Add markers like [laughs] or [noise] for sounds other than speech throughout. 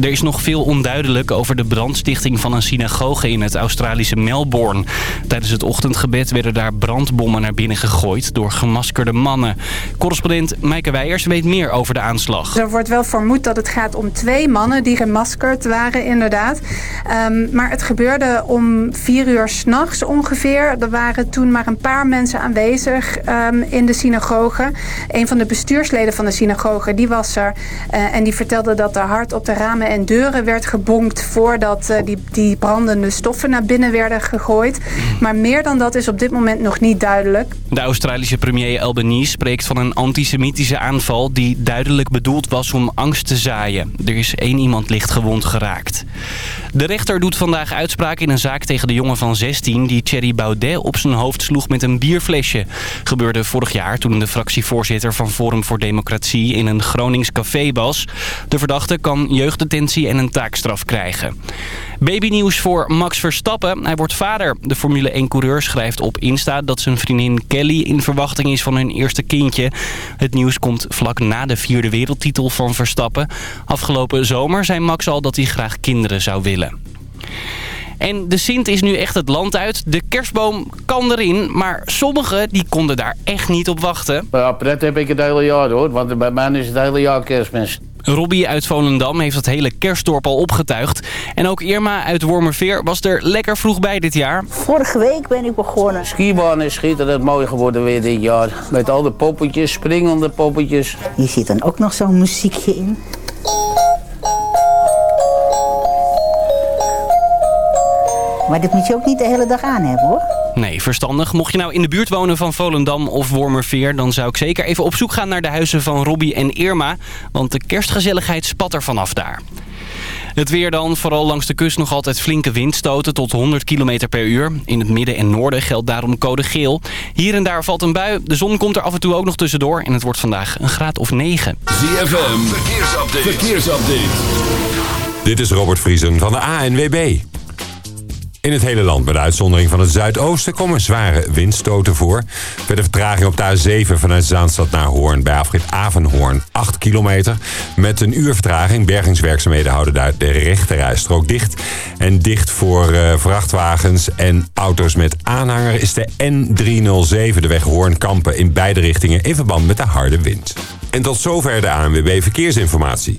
Er is nog veel onduidelijk over de brandstichting van een synagoge in het Australische Melbourne. Tijdens het ochtendgebed werden daar brandbommen naar binnen gegooid door gemaskerde mannen. Correspondent Maaike Weijers weet meer over de aanslag. Er wordt wel vermoed dat het gaat om twee mannen die gemaskerd waren inderdaad. Um, maar het gebeurde om vier uur s'nachts ongeveer. Er waren toen maar een paar mensen aanwezig um, in de synagoge. Een van de bestuursleden van de synagoge, die was er. Uh, en die vertelde dat er hard op de ramen en deuren werd gebonkt... voordat uh, die, die brandende stoffen naar binnen werden gegooid. Maar meer dan dat is op dit moment nog niet duidelijk. De Australische premier Albanese spreekt van een antisemitische aanval... die duidelijk bedoeld was om angst te zaaien. Er is één iemand licht gewond geraakt. De rechter doet vandaag uitspraak in een zaak tegen de jongen van 16... die Thierry Baudet op zijn hoofd sloeg met een bierflesje. Gebeurde vorig jaar toen de fractievoorzitter van Forum voor Democratie... in een Gronings café was. De verdachte kan jeugddetentie en een taakstraf krijgen. Babynieuws voor Max Verstappen. Hij wordt vader. De Formule 1-coureur schrijft op Insta dat zijn vriendin Kelly in verwachting is van hun eerste kindje. Het nieuws komt vlak na de vierde wereldtitel van Verstappen. Afgelopen zomer zei Max al dat hij graag kinderen zou willen. En de Sint is nu echt het land uit. De kerstboom kan erin, maar sommigen die konden daar echt niet op wachten. Ja, pret heb ik het hele jaar hoor, want bij mij is het hele jaar kerstmis. Robbie uit Volendam heeft het hele kerstdorp al opgetuigd. En ook Irma uit Wormerveer was er lekker vroeg bij dit jaar. Vorige week ben ik begonnen. Skibaan is schitterend mooi geworden weer dit jaar. Met al de poppetjes, springende poppetjes. Hier zit dan ook nog zo'n muziekje in. Maar dit moet je ook niet de hele dag aan hebben hoor. Nee, verstandig. Mocht je nou in de buurt wonen van Volendam of Wormerveer... dan zou ik zeker even op zoek gaan naar de huizen van Robbie en Irma. Want de kerstgezelligheid spat er vanaf daar. Het weer dan, vooral langs de kust nog altijd flinke windstoten tot 100 km per uur. In het midden en noorden geldt daarom code geel. Hier en daar valt een bui. De zon komt er af en toe ook nog tussendoor. En het wordt vandaag een graad of 9. ZFM, verkeersupdate. verkeersupdate. Dit is Robert Vriesen van de ANWB. In het hele land, met uitzondering van het zuidoosten, komen zware windstoten voor. Verder vertraging op de A7 vanuit Zaanstad naar Hoorn bij afrit Avenhoorn. 8 kilometer. Met een uur vertraging. Bergingswerkzaamheden houden daar de rechterrijstrook dicht. En dicht voor uh, vrachtwagens en auto's met aanhanger is de N307, de weg Hoorn-Kampen, in beide richtingen in verband met de harde wind. En tot zover de ANWB Verkeersinformatie.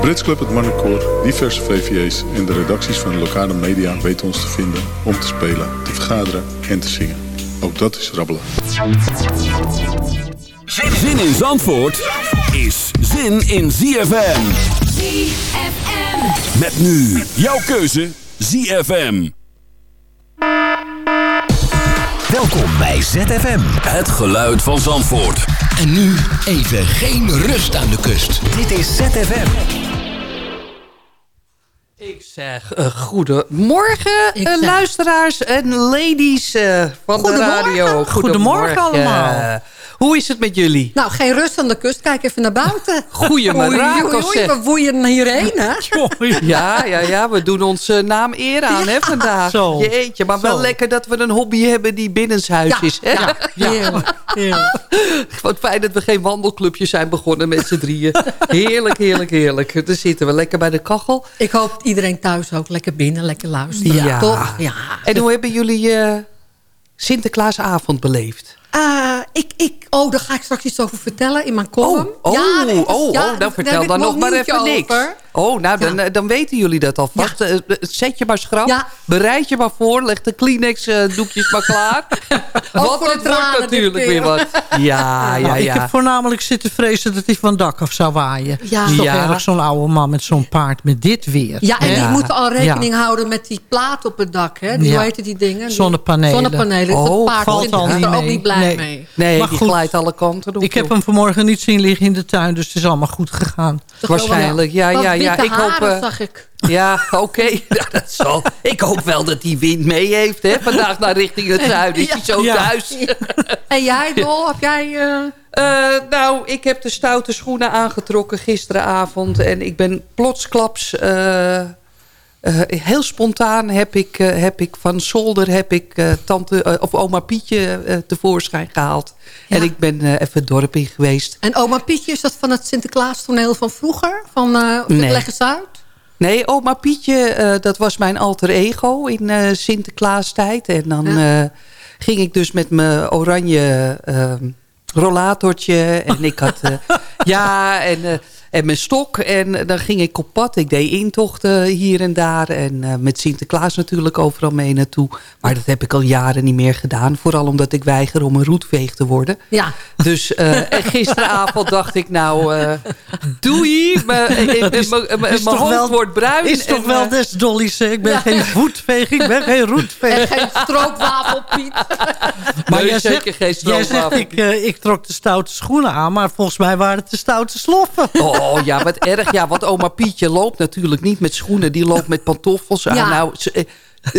Brits Club, het Marnecoor, diverse VVA's en de redacties van de lokale media weten ons te vinden om te spelen, te vergaderen en te zingen. Ook dat is rabbelen. Zin in Zandvoort is zin in ZFM. ZFM. Met nu jouw keuze ZFM. Welkom bij ZFM. Het geluid van Zandvoort. En nu even geen rust aan de kust. Dit is ZFM. Ik zeg uh, goedemorgen uh, luisteraars en ladies uh, van de radio. Goedemorgen, goedemorgen allemaal. Hoe is het met jullie? Nou, geen rust aan de kust. Kijk even naar buiten. [laughs] Goeie mirakels. We woeien hierheen, hè? [laughs] Ja, ja, ja. We doen onze naam eer aan, hè, vandaag. Zo. Jeetje, maar wel lekker dat we een hobby hebben die binnenshuis Ja, is, hè? ja, heerlijk, heerlijk. [laughs] Wat fijn dat we geen wandelclubje zijn begonnen met z'n drieën. Heerlijk, heerlijk, heerlijk. Dan zitten we lekker bij de kachel. Ik hoop dat iedereen thuis ook lekker binnen, lekker luisteren. Ja. Toch? Ja. En hoe hebben jullie eh, Sinterklaasavond beleefd? Eh, ik, ik, oh, daar ga ik straks iets over vertellen in mijn column. Oh, Ja, dat is- oh, ja, oh, dan daar vertel ik dan nog maar even niks. over. Oh, nou, dan, eh, dan weten jullie dat alvast. Eh, Zet je maar schrap, Ja. bereid je maar voor, leg de Kleenex-doekjes maar klaar. [laughs] Het wordt natuurlijk weer wat. Ja, ja, Nou, ik ja. heb voornamelijk zitten vrezen dat hij van dak af zou waaien. Ja. Is toch Ja. erg zo'n oude man met zo'n paard met dit weer. Ja, en die moeten al rekening Ja. houden met die plaat op het dak. Hè? Die, Ja. Hoe heet die dingen? Zonnepanelen. Zonnepanelen. Oh, dat paard valt al er niet ook mee. niet blij Nee. mee. Nee, Maar die goed, glijdt alle kanten. Ik heb hem vanmorgen niet zien liggen in de tuin, dus het is allemaal goed gegaan. Waarschijnlijk, ja, ja, ja. Ik hoop... eh, zag ik. Ja, [laughs] oké. [laughs] Ja, dat zal. Ik hoop wel dat die wind mee heeft. Hè? Vandaag naar richting het [laughs] zuiden. Is hij zo thuis? En jij, Dol, heb jij... eh, Eh, nou, ik heb de stoute schoenen aangetrokken gisteravond. En ik ben plotsklaps... eh, heel spontaan heb ik, eh, heb ik van zolder heb ik, eh, tante, of oma Pietje tevoorschijn gehaald. En ik ben even het dorp in geweest. En oma Pietje, is dat van het Sinterklaas toneel van vroeger? Van Nee. Leg eens uit. Nee, oma Pietje, dat was mijn alter ego in eh Sinterklaastijd. En dan ging ik dus met mijn oranje eh, rollatortje. En ik had... [laughs] ja, en, en mijn stok. En dan ging ik op pad. Ik deed intochten hier en daar. En eh, met Sinterklaas natuurlijk overal mee naartoe. Maar dat heb ik al jaren niet meer gedaan. Vooral omdat ik weiger om een roetveeg te worden. Ja. Dus eh, [laughs] gisteravond dacht ik nou... eh doei, mijn- eh, eh, hoofd wel- wordt bruin. Is toch en, wel eh, des Dolly's. Ik ben Ja. geen voetveeg, ik ben geen roetveeg. En geen stroopwafel, Piet. Maar jij zeker zegt, geen jij zegt stroopwafel. ik, eh, ik trok de stoute schoenen aan, maar volgens mij waren het de stoute sloffen. Oh ja, wat erg. Ja, want oma Pietje loopt natuurlijk niet met schoenen. Die loopt met pantoffels aan. Ja. Nou, ze, eh,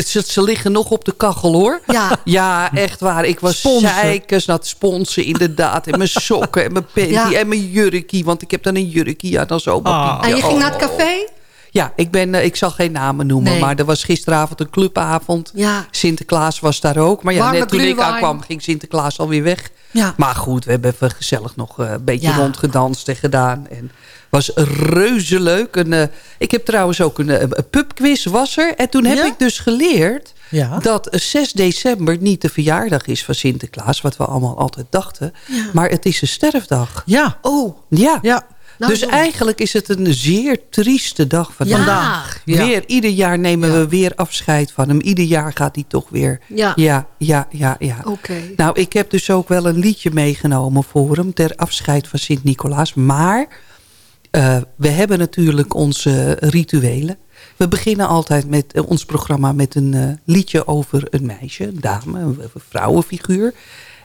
ze, ze liggen nog op de kachel hoor. Ja. Ja, echt waar. Ik was Sponsen. zeikers naar het sponsen inderdaad. En mijn sokken en mijn panty Ja. en mijn jurkie. Want ik heb dan een jurkie aan als oma Ah. Pietje. En je ging Oh. naar het café? Ja, ik, ben, eh, ik zal geen namen noemen. Nee. Maar er was gisteravond een clubavond. Ja. Sinterklaas was daar ook. Maar ja, Warme net toen ik aankwam ging Sinterklaas alweer weg. Ja. Maar goed, we hebben even gezellig nog eh, een beetje Ja. rondgedanst en gedaan. En was reuze leuk. En, eh, ik heb trouwens ook een, een pubquiz was er. En toen heb Ja? ik dus geleerd Ja. dat 6 december niet de verjaardag is van Sinterklaas. Wat we allemaal altijd dachten. Maar het is een sterfdag. Ja, Oh. Ja. ja. Nou, dus eigenlijk is het een zeer trieste dag Ja. vandaag. Ja. Weer, ieder jaar nemen we weer afscheid van hem. Ieder jaar gaat hij toch weer. Ja. ja, ja, ja. Oké. Nou, ik heb dus ook wel een liedje meegenomen voor hem... ter afscheid van Sint-Nicolaas. Maar eh, we hebben natuurlijk onze rituelen. We beginnen altijd met eh, ons programma met een eh, liedje over een meisje, een dame, een, een vrouwenfiguur.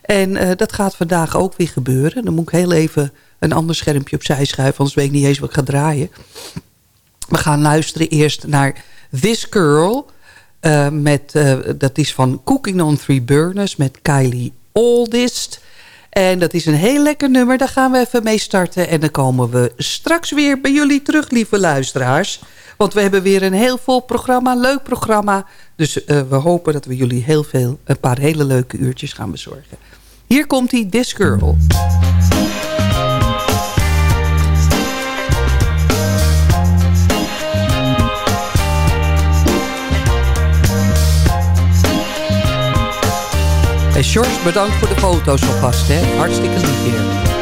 En dat gaat vandaag ook weer gebeuren. Dan moet ik heel even een ander schermpje opzij schuiven... anders weet ik niet eens wat ik ga draaien. We gaan luisteren eerst naar This Girl... eh, met, eh, dat is van Cooking on Three Burners met Kylie Oldest. En dat is een heel lekker nummer. Daar gaan we even mee starten. En dan komen we straks weer bij jullie terug, lieve luisteraars. Want we hebben weer een heel vol programma, leuk programma. Dus eh, we hopen dat we jullie heel veel, een paar hele leuke uurtjes gaan bezorgen. Hier komt die This Girl. Hey George, bedankt voor de foto's alvast. Hè? Hartstikke lief hier.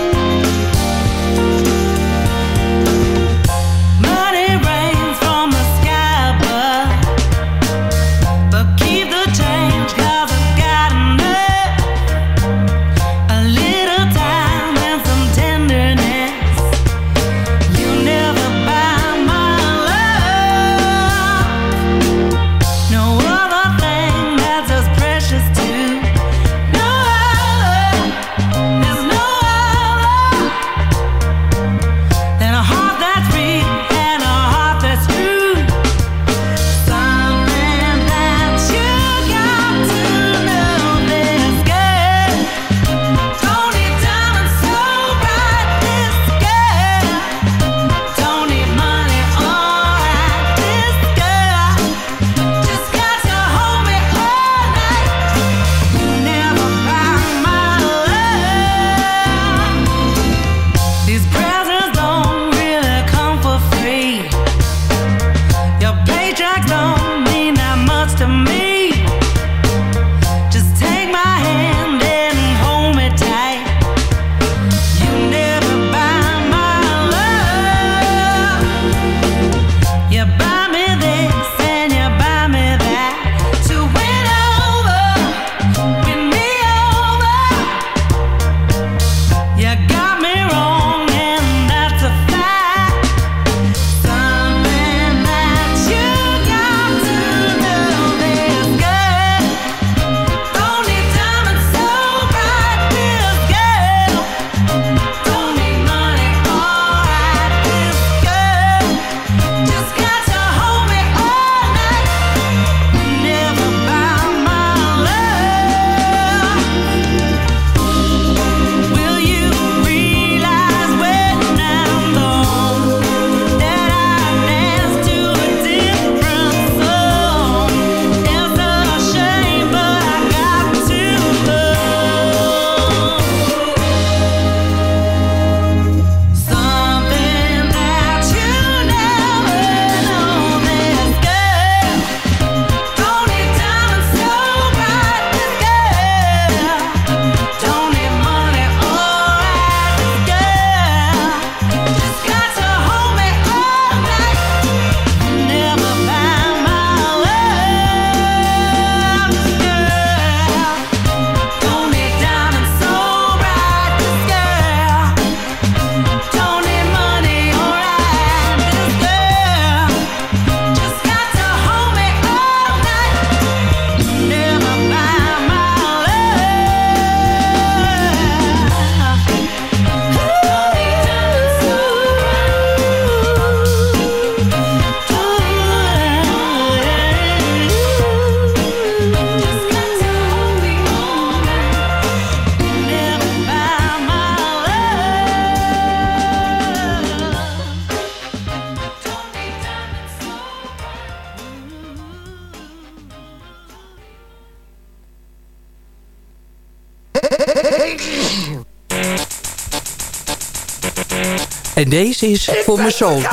Deze is voor mijn zoon.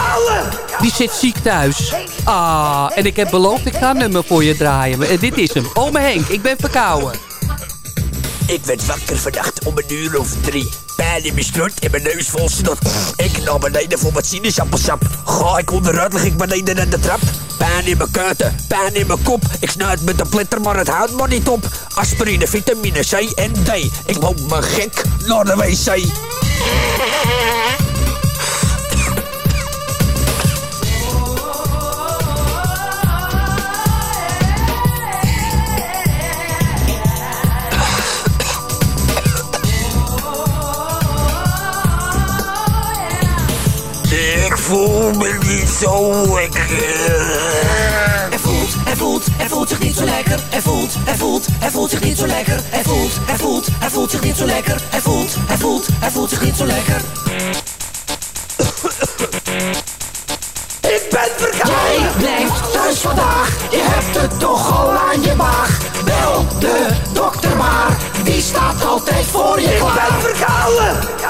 Die zit ziek thuis. Ah, en ik heb beloofd, ik ga een nummer voor je draaien. En dit is hem. Ome Henk, ik ben verkouden. Ik werd wakker vannacht om een uur of drie. Pijn in mijn strot en mijn neus vol snot. Ik naar beneden voor wat sinaasappelsap. Ga ik onderuit, lig ik beneden aan de trap. Pijn in mijn kuiten, pijn in mijn kop. Ik snuit met de plitter, maar het houdt maar niet op. Aspirine, vitamine C en D. Ik loop me gek naar de wc. Me niet zo lekker. Hij voelt, hij voelt, hij voelt zich niet zo lekker. Hij voelt, hij voelt, hij voelt zich niet zo lekker. Hij voelt, hij voelt, hij voelt zich niet zo lekker. Hij voelt, hij voelt, hij voelt zich niet zo lekker. Ik ben verkouden. Jij blijft thuis vandaag. Je hebt het toch al aan je maag. Bel de dokter maar. Die staat altijd voor je Ik klaar. ben verkouden.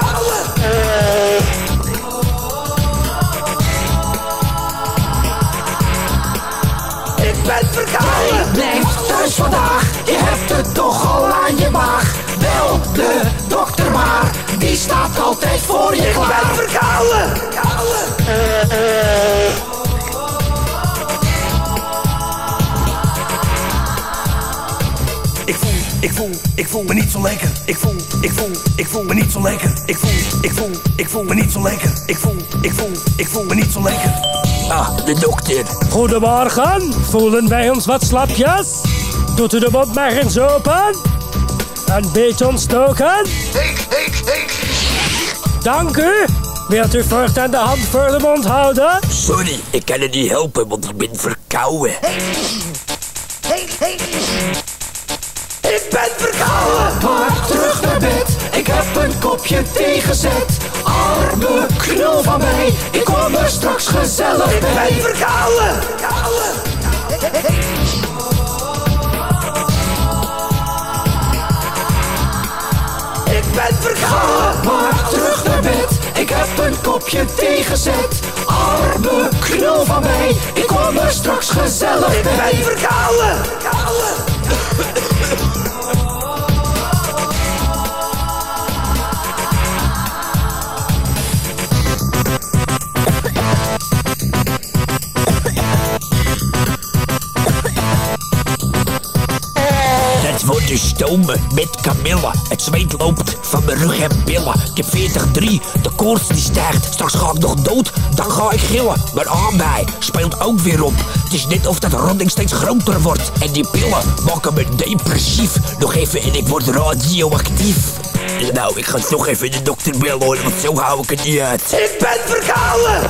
Altijd voor je Ik klaar. ben verkouden. Ik voel, ik voel, ik voel me niet zo lekker. Ik voel, ik voel, ik voel me niet zo lekker. Ik voel, ik voel, ik voel me niet zo lekker. Ik voel, ik voel, ik voel me niet zo lekker. Ah, de dokter. Goedemorgen, voelen wij ons wat slapjes? Doet u de mond maar eens open? Een beetje ontstoken? Dank u. Wilt u voortaan de hand voor de mond houden? Sorry, ik kan het niet helpen, want ik ben verkouden. Ik ben verkouden. Maar terug naar bed, ik heb een kopje thee gezet. Arme knul van mij, ik kom er straks gezellig Ik ben bij. verkouden. Ik ben verkouden. Maar terug naar bed, ik heb een kopje thee gezet. Arme knul van mij, ik kom er straks gezellig Ik bij. ben verkouden. Stomen met kamille. Het zweet loopt van mijn rug en billen. Ik heb 40-3, de koorts die stijgt. Straks ga ik nog dood, dan ga ik gillen. Mijn aanbij speelt ook weer op. Het is net of dat ronding steeds groter wordt. En die pillen maken me depressief. Nog even en ik word radioactief. Nou, ik ga toch even de dokter bellen hoor, want zo hou ik het niet uit. Ik ben verkouden!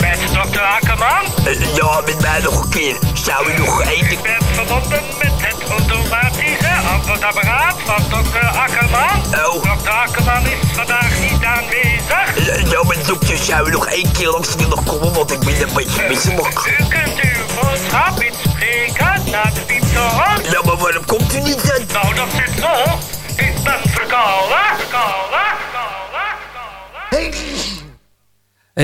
Met dokter Akkerman? Eh, Ja, met mij nog een keer. Zou u nog één... Ik ben verbonden met het automatische antwoordapparaat van dokter Akkerman. Oh. Dokter Akkerman is vandaag niet aanwezig. Eh, Ja, mijn dokter zou u nog één keer langs willen komen, want ik ben een beetje misselijk. U kunt uw boodschap inspreken naar de pieptoren. Ja, maar waarom komt u niet dan? Nou, dat zit zo. Ik ben verkouden. Verkouden.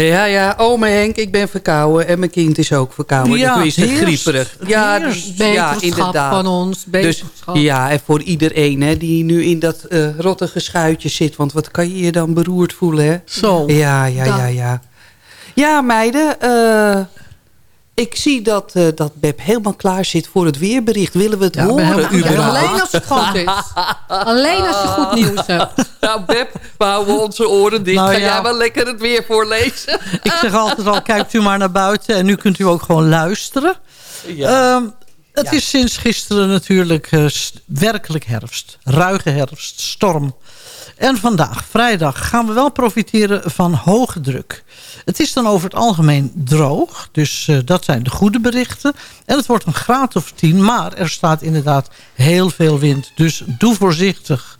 Ja, ja, ome Henk, ik ben verkouden. En mijn kind is ook verkouden. Ja, Ja, is het grieperig. Ja, dus- ja, inderdaad. van ons, Dus, ja, en voor iedereen hè, die nu in dat eh rottige schuitje zit. Want wat kan je je dan beroerd voelen, hè? Zo. Ja, ja, ja, ja. Ja, meiden. eh, ik zie dat, eh, dat Beb helemaal klaar zit voor het weerbericht. Willen we het Ja, horen? ja, alleen als het goed is. [laughs] Alleen als je goed nieuws hebt. Nou, Beb, we houden onze oren dicht. Nou Ga ja. jij wel lekker het weer voorlezen? [laughs] Ik zeg altijd al, kijkt u maar naar buiten. En nu kunt u ook gewoon luisteren. Ja. Ehm, het is sinds gisteren natuurlijk eh, werkelijk herfst. Ruige herfst, storm. En vandaag, vrijdag, gaan we wel profiteren van hoge druk. Het is dan over het algemeen droog. Dus eh, dat zijn de goede berichten. En het wordt een graad of 10. Maar er staat inderdaad heel veel wind. Dus doe voorzichtig.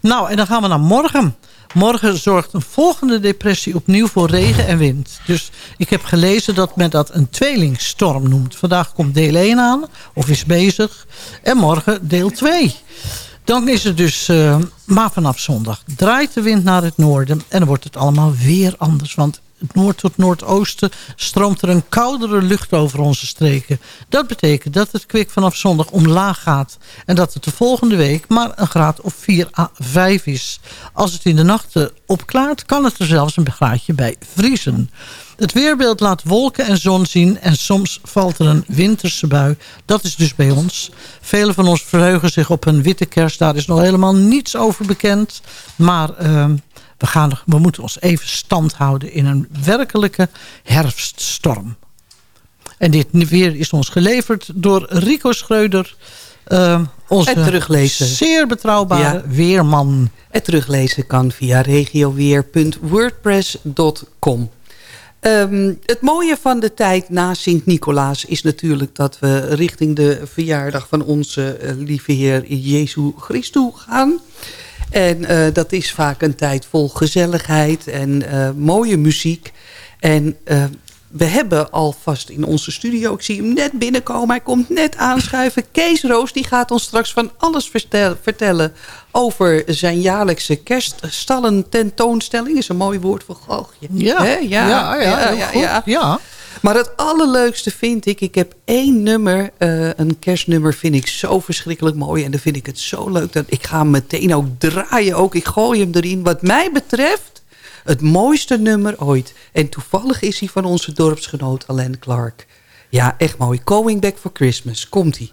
Nou, en dan gaan we naar morgen. Morgen zorgt een volgende depressie opnieuw voor regen en wind. Dus ik heb gelezen dat men dat een tweelingstorm noemt. Vandaag komt deel 1 aan, of is bezig. En morgen deel 2. Dan is het dus, eh, maar vanaf zondag draait de wind naar het noorden. En dan wordt het allemaal weer anders. Want noord tot noordoosten stroomt er een koudere lucht over onze streken. Dat betekent dat het kwik vanaf zondag omlaag gaat. En dat het de volgende week maar een graad of 4 à 5 is. Als het in de nachten opklaart, kan het er zelfs een graadje bij vriezen. Het weerbeeld laat wolken en zon zien en soms valt er een winterse bui. Dat is dus bij ons. Velen van ons verheugen zich op een witte kerst. Daar is nog helemaal niets over bekend. Maar uh, we, gaan, we moeten ons even stand houden in een werkelijke herfststorm. En dit weer is ons geleverd door Rico Schreuder. Uh, onze Het teruglezen. zeer betrouwbare Ja. weerman. Het teruglezen kan via regioweer.wordpress.com. Ehm, het mooie van de tijd na Sint-Nicolaas is natuurlijk dat we richting de verjaardag van onze eh, lieve Heer Jezus Christus gaan. En eh, dat is vaak een tijd vol gezelligheid en eh, mooie muziek. En eh, we hebben alvast in onze studio, ik zie hem net binnenkomen, hij komt net aanschuiven. Kees Roos die gaat ons straks van alles vertel- vertellen over zijn jaarlijkse kerststallen tentoonstelling. Is een mooi woord voor galgje. Ja, ja, ja, heel goed. Ja. Maar het allerleukste vind ik, ik heb één nummer, eh, een kerstnummer vind ik zo verschrikkelijk mooi. En dan vind ik het zo leuk dat ik ga hem meteen ook draaien. Ook ik gooi hem erin. Wat mij betreft het mooiste nummer ooit. En toevallig is hij van onze dorpsgenoot Alain Clark. Ja, echt mooi. Going Back for Christmas. Komt-ie.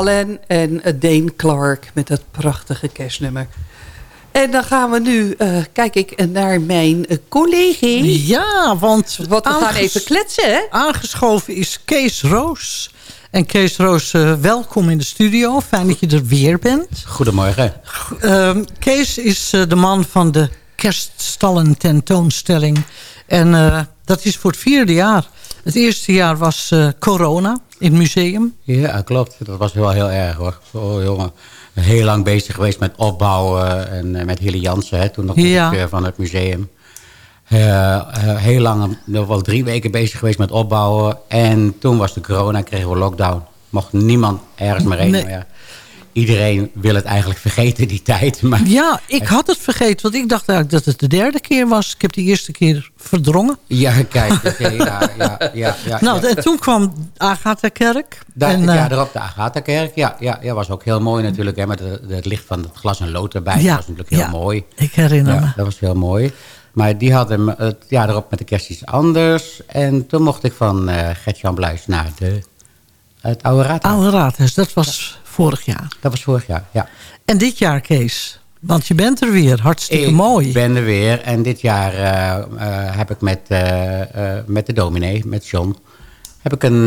Alain en Dane Clark met dat prachtige kerstnummer. En dan gaan we nu, eh, kijk ik naar mijn collega. Ja, want... Wat, we gaan even kletsen, hè? Aangeschoven is Kees Roos. En Kees Roos, eh, welkom in de studio. Fijn dat je er weer bent. Goedemorgen. Ehm, Kees is eh, de man van de kerststallen tentoonstelling. En eh, dat is voor het vierde jaar. Het eerste jaar was eh, corona in het museum. Ja, klopt. Dat was wel heel erg hoor. Zo jongen. Heel lang bezig geweest met opbouwen en eh, met Hille Jansen, hè, toen nog Ja. directeur van het museum. Eh, eh, heel lang, nog wel drie weken bezig geweest met opbouwen. En toen was de corona, kregen we lockdown. Mocht niemand ergens meer heen. Nee. Ja, iedereen wil het eigenlijk vergeten, die tijd. Maar Ja, ik had het vergeten, want ik dacht eigenlijk dat het de derde keer was. Ik heb de eerste keer verdrongen. Ja, kijk. oké, ja, ja, ja, ja, nou, ja. en toen kwam Agatha-kerk. En, het eh, jaar erop de Agatha-kerk. Ja, ja, ja, was ook heel mooi natuurlijk. Hè, met het, het licht van het glas en lood erbij. Ja, Dat was natuurlijk heel ja, mooi. ik herinner ja, me. Dat was heel mooi. Maar die hadden het jaar erop met de kerst iets anders. En toen mocht ik van eh Gert-Jan Bluis naar de, het Oude Raadhuis. Oude Raadhuis, dat was vorig jaar. Dat was vorig jaar, ja. En dit jaar, Kees? Want je bent er weer, hartstikke ik mooi. ben er weer. En dit jaar eh, eh, heb ik met, eh, met de dominee, met John... heb ik een,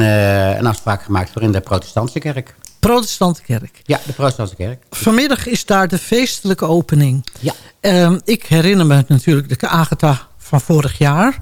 een afspraak gemaakt voor in de protestantse kerk. Protestante kerk. Ja, de protestantse kerk. Vanmiddag is daar de feestelijke opening. Ja. Ehm, ik herinner me natuurlijk de Agatha van vorig jaar.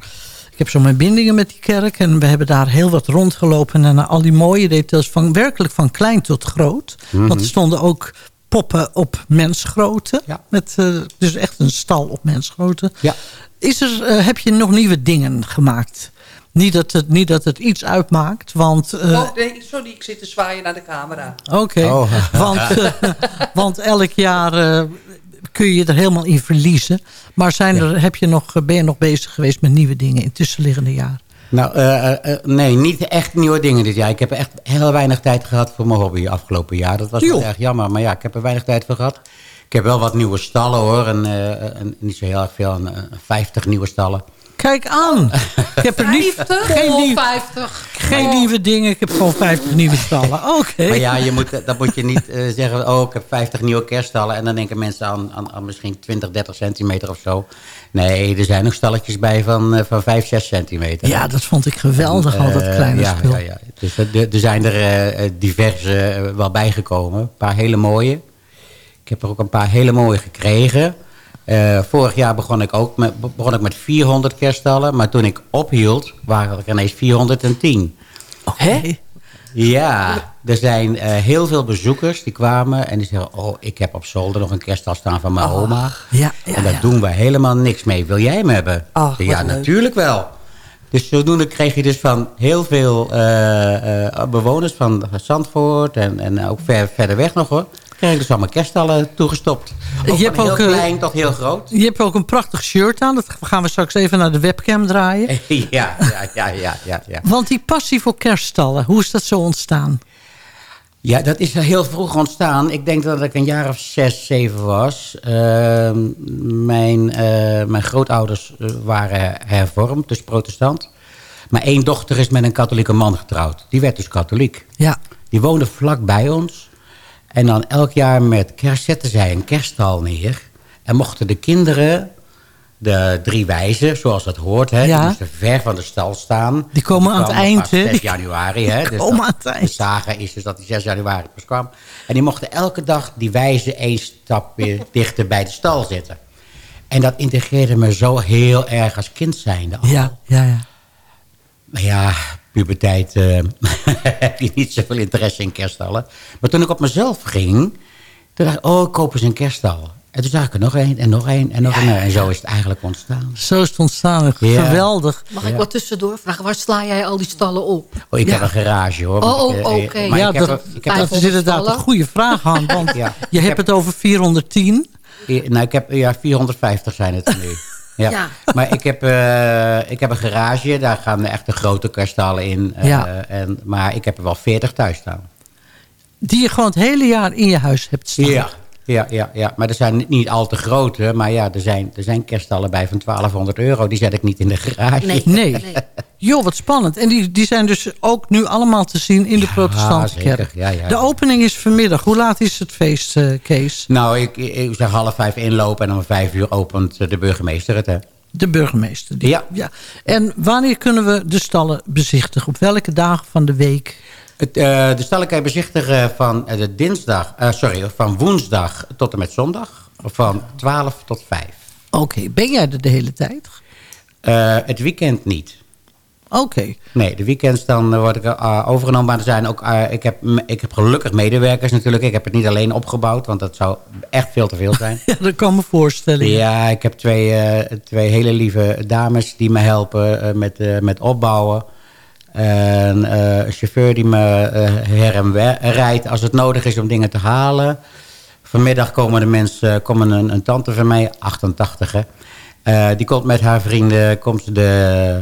Ik heb zo mijn bindingen met die kerk. En we hebben daar heel wat rondgelopen. En al die mooie details. Van, werkelijk van klein tot groot. Mhm. Want er stonden ook poppen op mensgrootte. Met, eh, dus echt een stal op mensgrootte. Ja. Is er, eh, heb je nog nieuwe dingen gemaakt? Niet dat het, niet dat het iets uitmaakt. Want eh, oh, nee, sorry, ik zit te zwaaien naar de camera. Oké, Oh. [laughs] want, [laughs] want elk jaar eh, kun je er helemaal in verliezen. Maar zijn er, heb je nog, ben je nog bezig geweest met nieuwe dingen in het tussenliggende jaar? Nou, eh, eh, eh, nee, niet echt nieuwe dingen dit jaar. Ik heb echt heel weinig tijd gehad voor mijn hobby afgelopen jaar. Dat was Joh. erg jammer, maar ja, ik heb er weinig tijd voor gehad. Ik heb wel wat nieuwe stallen hoor, en, en niet zo heel erg veel, een 50 nieuwe stallen. Kijk aan! Ik heb er niet, 50 geen, of nieuw- 50? geen nieuwe dingen. Ik heb gewoon 50 nieuwe stallen. [laughs] Oké. Maar ja, je moet, dat moet je niet eh, zeggen, oh ik heb 50 nieuwe kerststallen. En dan denken mensen aan, aan, aan misschien 20, 30 centimeter of zo. Nee, er zijn nog stalletjes bij van, eh, van 5, 6 centimeter. Ja, dat vond ik geweldig, al dat Eh, kleine ja, spul. Ja, ja. Dus er, zijn er eh, eh, diverse eh, wel bijgekomen. Een paar hele mooie. Ik heb er ook een paar hele mooie gekregen. Eh, vorig jaar begon ik ook met, begon ik met 400 kerststallen. Maar toen ik ophield, waren er ineens 410. Hè? Ja, er zijn eh, heel veel bezoekers die kwamen en die zeggen... oh, ik heb op zolder nog een kerststal staan van mijn oma. Ja, ja, en daar ja. doen we helemaal niks mee. Wil jij hem hebben? Wat ja, leuk. natuurlijk wel. Dus zodoende kreeg je dus van heel veel eh, eh, bewoners van Zandvoort... en, en ook ver, verder weg nog hoor... kreeg ik dus allemaal kerststallen toegestopt. Ook Je hebt van heel ook, eh, klein tot heel groot. Je hebt ook een prachtig shirt aan. Dat gaan we straks even naar de webcam draaien. [laughs] ja, ja, ja, ja, ja, ja. Want die passie voor kerststallen, hoe is dat zo ontstaan? Ja, dat is heel vroeg ontstaan. Ik denk dat ik een jaar of zes, zeven was. Ehm, mijn, eh, mijn grootouders eh, waren hervormd, dus protestant. Maar één dochter is met een katholieke man getrouwd. Die werd dus katholiek. Ja. Die woonde vlak bij ons. En dan elk jaar met kerst zetten zij een kerststal neer. En mochten de kinderen de drie wijzen, zoals dat hoort. Hè. Ja. Die moesten ver van de stal staan. Die komen aan het eind, pas hè? 6 Die januari. Hè. Dus komen dat- aan het eind. De zagen is dus dat die 6 januari pas kwam. En die mochten elke dag die wijzen één stapje [laughs] dichter bij de stal zitten. En dat integreerde me zo heel erg als kind zijnde. al. Ja, ja, ja. Maar ja, puberteit eh, [laughs] heb je niet zoveel interesse in kerststallen. Maar toen ik op mezelf ging, toen dacht ik, oh, ik koop eens een kerststal. En toen zag ik er nog één en nog één en nog een. En zo is het eigenlijk ontstaan. Zo is het ontstaan. Ja. Geweldig. Mag ik wat tussendoor vragen? Waar sla jij al die stallen op? Oh, ik Ja. heb een garage hoor. Oh, oh, eh, oké. maar ja, ik heb dat, ik heb dat is inderdaad een goede vraag, Han. Want Ja. je hebt het over 410. een- Nou, ik heb, ja, 450 zijn het er nu. Ja. Ja. Maar ik heb, eh, ik heb een garage, daar gaan echt de grote kerststallen in. eh, Ja. en, maar ik heb er wel 40 thuis staan. Die je gewoon het hele jaar in je huis hebt staan. Ja, ja, ja, ja. maar er zijn niet- niet al te grote. Maar ja, er zijn, er zijn kerststallen bij van 1200 euro. Die zet ik niet in de garage. Nee. Nee. Joh, wat spannend. En die, die zijn dus ook nu allemaal te zien in de protestantse kerk. Ja, ja. De opening is vanmiddag. Hoe laat is het feest, eh, Kees? Nou, ik, ik zeg half vijf inlopen en om vijf uur opent eh, de burgemeester het. Hè. De burgemeester. Die, Ja. En wanneer kunnen we de stallen bezichtigen? Op welke dagen van de week? Het, eh, de stallen kan je bezichtigen van, eh, de dinsdag, eh, sorry, van woensdag tot en met zondag. Van 12 tot 5. Oké, ben jij er de hele tijd? Het weekend niet. Oké. Nee, de weekends dan word ik overgenomen. Maar er zijn ook, ik, heb, ik heb gelukkig medewerkers natuurlijk. Ik heb het niet alleen opgebouwd, want dat zou echt veel te veel zijn. [laughs] Ja, dat kan me voorstellen. Ja, ik heb twee, twee hele lieve dames die me helpen met, met opbouwen. En eh, een chauffeur die me eh, her en rijdt als het nodig is om dingen te halen. Vanmiddag komen de mensen, komen een, een tante van mij, 88 hè. Eh, die komt met haar vrienden komt de,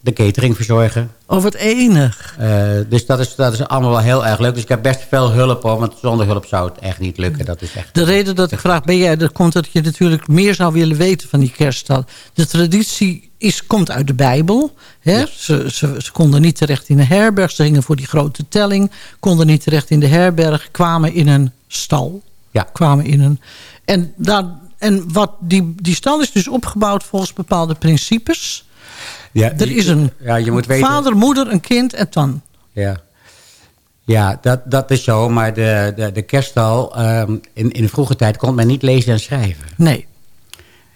de catering verzorgen. Oh, wat enig. Eh, dus dat is, dat is allemaal wel heel erg leuk. Dus ik heb best veel hulp hoor, want zonder hulp zou het echt niet lukken. Dat is echt... De reden dat ik vraag, ben jij er komt dat je natuurlijk meer zou willen weten van die kerststal. De traditie is, komt uit de Bijbel. Hè? Ze, ze, ze konden niet terecht in een herberg. Ze gingen voor die grote telling. Konden niet terecht in de herberg. Kwamen in een stal. Ja. Kwamen in een... En, daar, en wat, die, die stal is dus opgebouwd volgens bepaalde principes. Ja, er is een ja, je moet weten, vader, moeder, een kind en dan. Ja, ja dat, dat is zo. Maar de, de, de kerststal, ehm, in, in de vroege tijd kon men niet lezen en schrijven. Nee.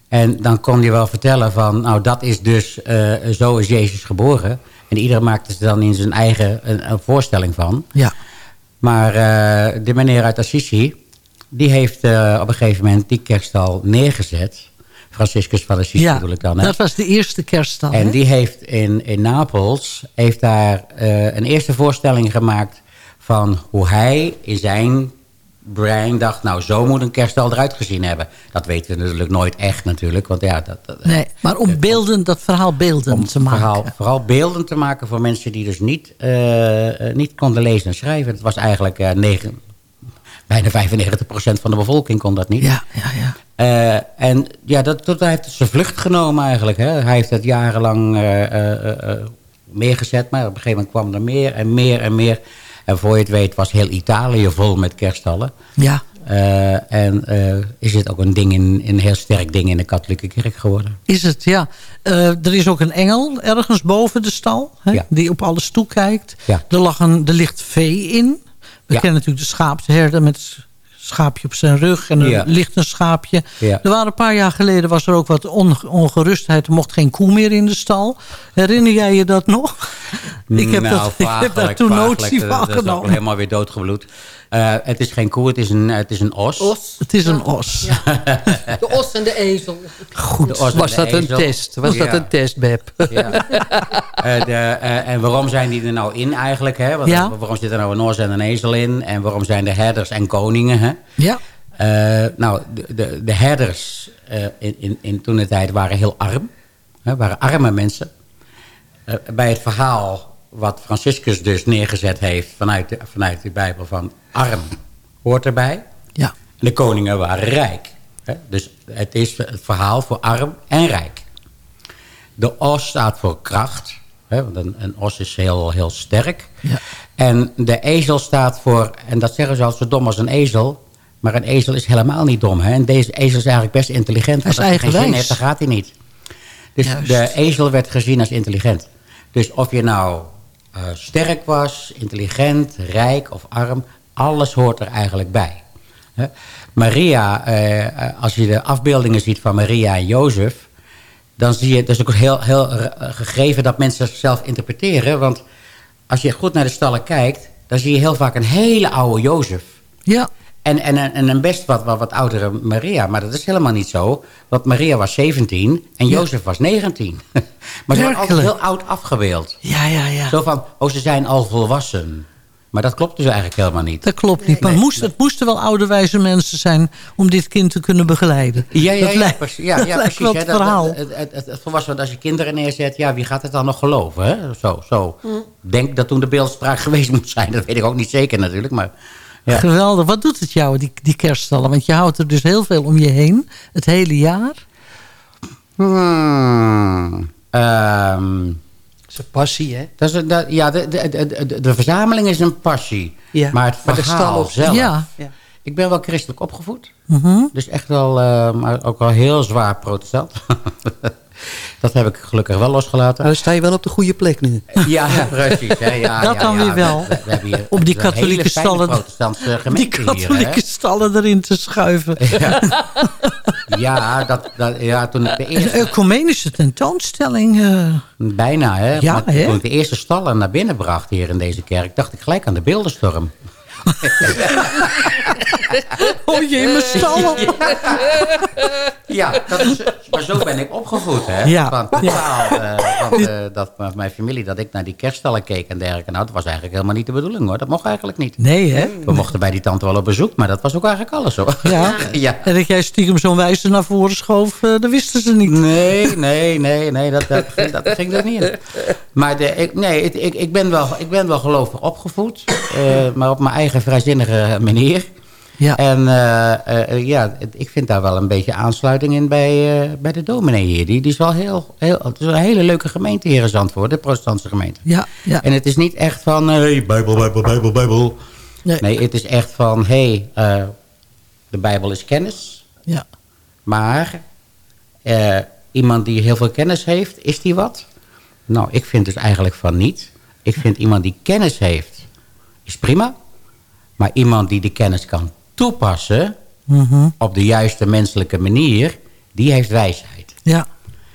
En dan kon je wel vertellen van, nou dat is dus, eh, zo is Jezus geboren. En iedereen maakte er dan in zijn eigen een, een voorstelling van. Ja. Maar eh, de meneer uit Assisi, die heeft eh, op een gegeven moment die kerststal neergezet. Franciscus van Assisi Ja, bedoel ik dan. Hè? dat was de eerste kerststal. En hè? die heeft in, in Napels heeft daar eh, een eerste voorstelling gemaakt van hoe hij in zijn brein dacht, nou zo moet een kerststal eruit gezien hebben. Dat weten we natuurlijk nooit echt natuurlijk, want ja, dat, dat Nee, maar om beelden, dat verhaal beelden te maken. verhaal, vooral beelden te maken voor mensen die dus niet, eh, eh, niet konden lezen en schrijven. Het was eigenlijk negen, bijna 95% van de bevolking kon dat niet. Ja, ja, ja. Eh, en ja, dat, dat, hij heeft zijn vlucht genomen eigenlijk. Hè. Hij heeft het jarenlang eh, eh, eh, neergezet, maar op een gegeven moment kwam er meer en meer en meer. En voor je het weet was heel Italië vol met kerststallen. Ja. En is het ook een, ding in, een heel sterk ding in de katholieke kerk geworden. Is het, ja. Er is ook een engel ergens boven de stal. Hè, Ja. Die op alles toekijkt. Ja. Er, lag een, er ligt vee in. We Ja. kennen natuurlijk de schaapsherder met schaapje op zijn rug. En er Ja. ligt een schaapje. Ja. Er waren een paar jaar geleden was er ook wat on- ongerustheid. Er mocht geen koe meer in de stal. Herinner jij je dat nog? [laughs] ik heb, nou, dat, ik heb daar toen notie van Dat is ook genomen. helemaal weer doodgebloed. Eh, het is geen koe, het is een, het is een os. Os. Het is een os. De os en de ezel. Goed. De Was de dat een test? Was dat een test, Beb? Ja. [laughs] Eh, de, eh, en waarom zijn die er nou in eigenlijk? Hè? Want, Ja. Waarom zit er nou een os en een ezel in? En waarom zijn er herders en koningen? Hè? Ja. Eh, nou, de, de, de herders eh, in, in, in toen de tijd waren heel arm. Hè, waren arme mensen. Eh, bij het verhaal wat Franciscus dus neergezet heeft vanuit de, vanuit de Bijbel van arm hoort erbij. Ja. En de koningen waren rijk. Hè? Dus het is het verhaal voor arm en rijk. De os staat voor kracht. Hè? Want een, een os is heel, heel sterk. Ja. En de ezel staat voor, en dat zeggen ze al zo dom als een ezel. Maar een ezel is helemaal niet dom. Hè? En deze ezel is eigenlijk best intelligent. Als hij geen zin heeft, dan gaat hij niet. Dus Juist. de ezel werd gezien als intelligent. Dus of je nou eh, sterk was, intelligent, rijk of arm... alles hoort er eigenlijk bij. Maria, eh, als je de afbeeldingen ziet van Maria en Jozef... dan zie je, dat is ook heel, heel gegeven dat mensen zichzelf interpreteren. Want als je goed naar de stallen kijkt... dan zie je heel vaak een hele oude Jozef. Ja. En, en, en een best wat, wat, wat oudere Maria. Maar dat is helemaal niet zo. Want Maria was 17 en Ja. Jozef was 19. [laughs] maar ze waren altijd heel oud afgebeeld. Ja, ja, ja. Zo van, oh, ze zijn al volwassen. Maar dat klopt dus eigenlijk helemaal niet. Dat klopt niet. Maar het, moest, het moesten wel oude wijze mensen zijn om dit kind te kunnen begeleiden. Ja, ja, dat ja, precies. Ja, [laughs] precies het verhaal. het, het, het, het volwassen, als je kinderen neerzet, ja, wie gaat het dan nog geloven? Hè? Zo, zo. Denk dat toen de beeldspraak [laughs] geweest moet zijn. Dat weet ik ook niet zeker natuurlijk. Maar, ja. Geweldig. Wat doet het jou, die, die kerststallen? Want je houdt er dus heel veel om je heen. Het hele jaar. Hmm. Ehm, Dat is een passie, hè? dat is, dat, ja, de, de, de, de, de verzameling is een passie. Ja, Maar het maar de verhaal zelf. Ja. Ja. Ik ben wel christelijk opgevoed. Mhm. Dus echt wel, eh, maar ook wel heel zwaar protestant. [laughs] dat heb ik gelukkig wel losgelaten. Maar dan sta je wel op de goede plek nu. Ja, [laughs] precies. Hè, ja, Dat ja, dan ja. weer wel. We, we hebben hier Om die een katholieke stallen- Die katholieke hier. Stallen erin te schuiven. [laughs] Ja, dat, dat, ja, toen ik de Een eerste... ecumenische tentoonstelling. eh, Bijna, hè? Ja, hè? Toen ik de eerste stallen naar binnen bracht hier in deze kerk... dacht ik gelijk aan de beeldenstorm. [laughs] [laughs] oh jee, mijn stallen. [laughs] Ja, dat is, maar zo ben ik opgevoed, hè? Ja. Van totaal, eh, want, eh, dat met mijn familie, dat ik naar die kerststallen keek en dergelijke. Nou, dat was eigenlijk helemaal niet de bedoeling, hoor. Dat mocht eigenlijk niet. Nee, hè? We mochten bij die tante wel op bezoek, maar dat was ook eigenlijk alles, hoor. Ja. [laughs] ja. En dat jij stiekem zo'n wijze naar voren schoof, eh, dat wisten ze niet. Nee, nee, nee, nee, dat, dat, ging- dat ging er niet in. Maar de, ik, nee, ik, ik, ben wel, ik ben wel gelovig opgevoed, eh, maar op mijn eigen vrijzinnige manier. Ja. En eh, eh, ja, het- ik vind daar wel een beetje aansluiting in bij, eh, bij de dominee hier. Die, die is wel heel, heel, het is een hele leuke gemeente hier in Zandvoort, de protestantse gemeente. Ja, ja. En het is niet echt van, hé, hey, Bijbel, Bijbel, Bijbel, Bijbel. Nee. Nee, het is echt van, hé, hey, eh, de Bijbel is kennis. Ja. Maar eh, iemand die heel veel kennis heeft, is die wat? Nou, ik vind dus eigenlijk van niet. Ik vind iemand die kennis heeft, is prima. Maar iemand die de kennis kan toepassen Mhm. op de juiste menselijke manier, die heeft wijsheid. Ja,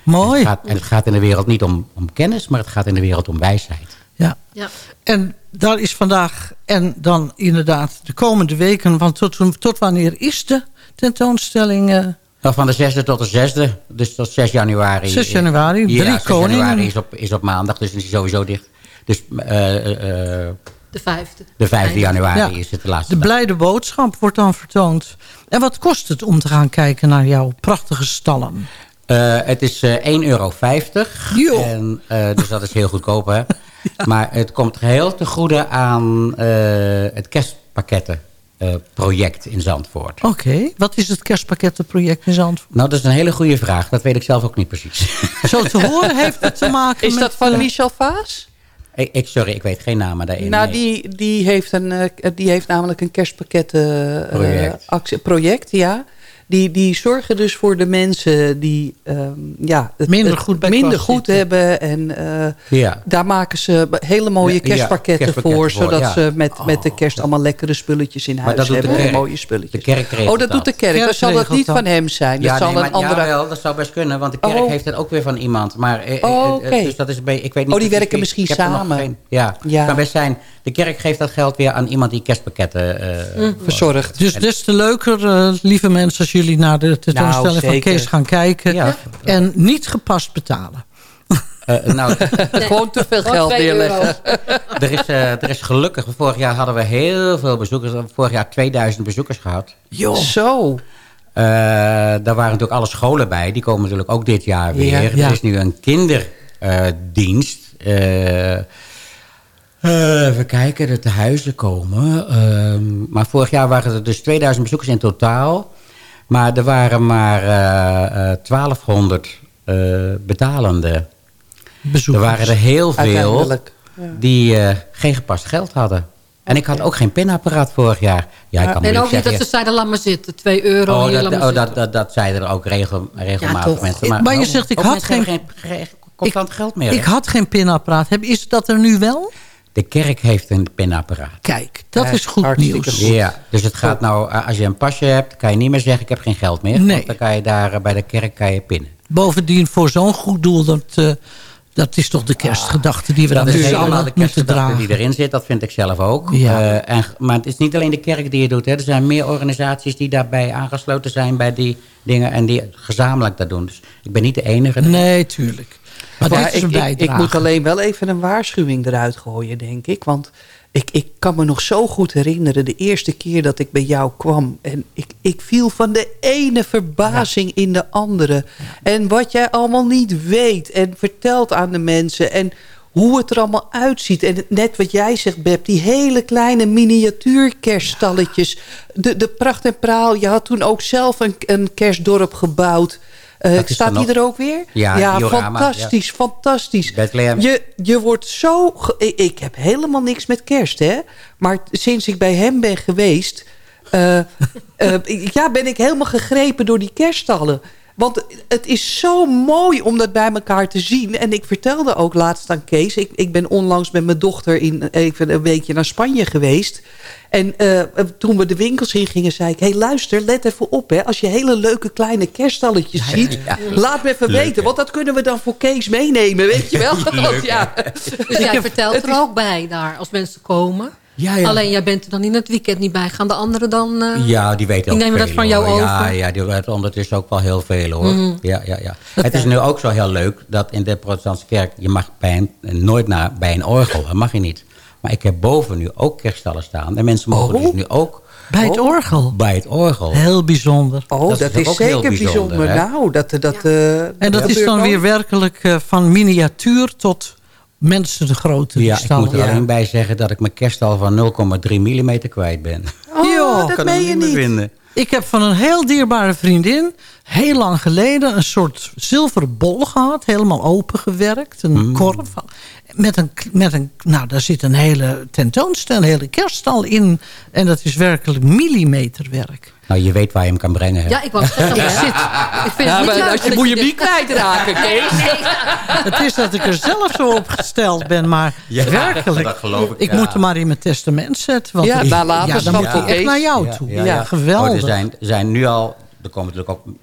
mooi. Het gaat, en het gaat in de wereld niet om, om kennis, maar het gaat in de wereld om wijsheid. Ja. Ja. En daar is vandaag en dan inderdaad de komende weken... want tot, tot wanneer is de tentoonstelling? eh, Nou, van de 6e tot de 6e, dus tot 6 januari. 6 januari, Ja, drie 6 koningen. januari is op, is op maandag, dus dan is hij sowieso dicht. Dus eh, De vijfde. de 5 januari Ja. is het de laatste de dag. blijde boodschap wordt dan vertoond. En wat kost het om te gaan kijken naar jouw prachtige stallen? Eh, het is eh 1,50 euro. En, eh, dus dat is heel goedkoop, hè? [laughs] Maar het komt geheel te goede aan eh, het kerstpakkettenproject in Zandvoort. Oké, wat is het kerstpakkettenproject in Zandvoort? Nou, dat is een hele goede vraag. Dat weet ik zelf ook niet precies. Zo te horen heeft het te maken Is met... dat van Michel Vaas? Ik, ik- sorry, ik weet geen namen daarin. Nou, nee. die, die, heeft een, eh, die heeft namelijk een kerstpakket eh, eh, Project. actie- project, ja. Die, die zorgen dus voor de mensen die ehm, ja, het, Minder het goed bij minder goed zitten. hebben. En eh, Ja. daar maken ze hele mooie Ja, ja, kerstpakketten, kerstpakketten voor. voor, Zodat ja. ze met, met de kerst allemaal lekkere spulletjes in Maar huis dat doet de hebben. en kerk. mooie spulletjes. De kerk regelt oh, dat doet de kerk. Kerk Dan zal dat niet dat. van hem zijn. Dat Ja, zal nee, een maar, andere... jawel, dat zou best kunnen, want de kerk Oh. heeft het ook weer van iemand. Maar, eh, eh, Oh. Dus dat is een ik weet niet Oh, die werken misschien ik samen. geen- ja, Ja. het kan best zijn. De kerk geeft dat geld weer aan iemand die kerstpakketten eh, verzorgd. Dus des te leuker, lieve mensen, als jullie naar de tentoonstelling Nou, van. Kees gaan kijken. Ja. En niet gepast betalen. Eh, nou, [laughs] Gewoon te veel geld neerleggen. er, is, eh, er is gelukkig, vorig jaar hadden we heel veel bezoekers. We hebben Vorig jaar 2000 bezoekers gehad. Zo. Eh, daar waren natuurlijk alle scholen bij. Die komen natuurlijk ook dit jaar weer. Ja. Ja. Er is nu een kinderdienst. Eh, eh, even kijken, de tehuizen komen. Ehm, maar vorig jaar waren er dus 2000 bezoekers in totaal. Maar er waren maar eh, eh, 1200 eh, betalende. Er Bezoekers. waren er heel veel. Ja. die eh, geen gepast geld hadden. En ik had ook geen pinapparaat vorig jaar. Ja, ik kan en ook niet dat ze zeiden, laat maar zitten. 2 euro, Oh, dat, oh dat, dat, zeiden er ook regel, regelmatig toch. mensen. Maar je oh, zegt, ik had geen- geen, geen contant geld meer. Ik hè? had geen pinapparaat. Heb, is dat er nu wel? De kerk heeft een pinapparaat. Kijk, dat Ja, is goed nieuws. goed. Ja, dus het gaat nou, eh, als je een pasje hebt, kan je niet meer zeggen ik heb geen geld meer. Nee. Want dan kan je daar eh, bij de kerk kan je pinnen. Bovendien, voor zo'n goed doel, dat, eh, dat is toch de kerstgedachte die we Dat dan is dus allemaal de moeten kerstgedachte dragen. die erin zit, dat vind ik zelf ook. Ja. Eh, en, maar het is niet alleen de kerk die het doet. Hè. Er zijn meer organisaties die daarbij aangesloten zijn bij die dingen en die gezamenlijk dat doen. Dus ik ben niet de enige. Nee, tuurlijk. Maar is ik, ik, moet alleen wel even een waarschuwing eruit gooien, denk ik. Want ik, ik kan me nog zo goed herinneren... de eerste keer dat ik bij jou kwam... en ik, ik viel van de ene verbazing in de andere. En wat jij allemaal niet weet en vertelt aan de mensen... en hoe het er allemaal uitziet. En net wat jij zegt, Beb, die hele kleine miniatuur-kerststalletjes. De, de pracht en praal. Je had toen ook zelf een, een kerstdorp gebouwd... Eh, staat die nog. er ook weer? Ja, diorama, fantastisch, fantastisch. Bethlehem. Je, je wordt zo... ik, heb helemaal niks met kerst, hè. Maar sinds ik bij hem ben geweest... eh, [laughs] eh, ja, ben ik helemaal gegrepen door die kerststallen. Want het is zo mooi om dat bij elkaar te zien. En ik vertelde ook laatst aan Kees... ik, ik ben onlangs met mijn dochter in, even een weekje naar Spanje geweest... En eh, toen we de winkels in gingen, zei ik... hé, hey, luister, let even op, hè. Als je hele leuke kleine kerststalletjes ziet... ja. laat me even Leuk, weten. hè? Want dat kunnen we dan voor Kees meenemen, weet je wel. [laughs] Want ja, Dus jij [laughs] vertelt er ook bij daar, als mensen komen. Ja, ja. Alleen jij bent er dan in het weekend niet bij. Gaan de anderen dan... eh, Ja, die weten die nemen dat van jou hoor. Ja, over? ja, die weten ondertussen ook wel heel veel hoor. Mhm. Ja, ja, ja. Het is nu ook zo heel leuk dat in de protestantse kerk... je mag bij een, nooit naar, bij een orgel, dat mag je niet. Maar ik heb boven nu ook kerststallen staan. En mensen mogen Oh. dus nu ook Bij het orgel. bij het orgel. Heel bijzonder. oh, dat, Dat is is, ook heel zeker bijzonder. nou, dat... dat eh, En dat is dan ook. weer werkelijk eh, van miniatuur tot mensen de grote Ja, ik moet er alleen bij zeggen dat ik mijn kerststal van 0,3 mm kwijt ben. Oh, dat kan meen je niet. vinden. Ik heb van een heel dierbare vriendin... heel lang geleden een soort zilveren bol gehad. Helemaal opengewerkt. Een Mm. korf. Met een, met een, nou, daar zit een hele tentoonstelling, een hele kerststal in. En dat is werkelijk millimeterwerk. Nou, je weet waar je hem kan brengen. hè? Ja, ik was zeggen, ik zit. Ik vind Ja, het niet als je moet je hem niet kwijtraken, Kees. Het is dat ik er zelf zo op gesteld ben, maar Ja, werkelijk. dat geloof ik, Ik ja. moet hem maar in mijn testament zetten. Want Ja, ik- nalatenschap ja, dan moet hij echt naar jou Ja, toe. ja, Ja, ja. geweldig. Oh, er, zijn, er zijn nu al... Er komen natuurlijk ook...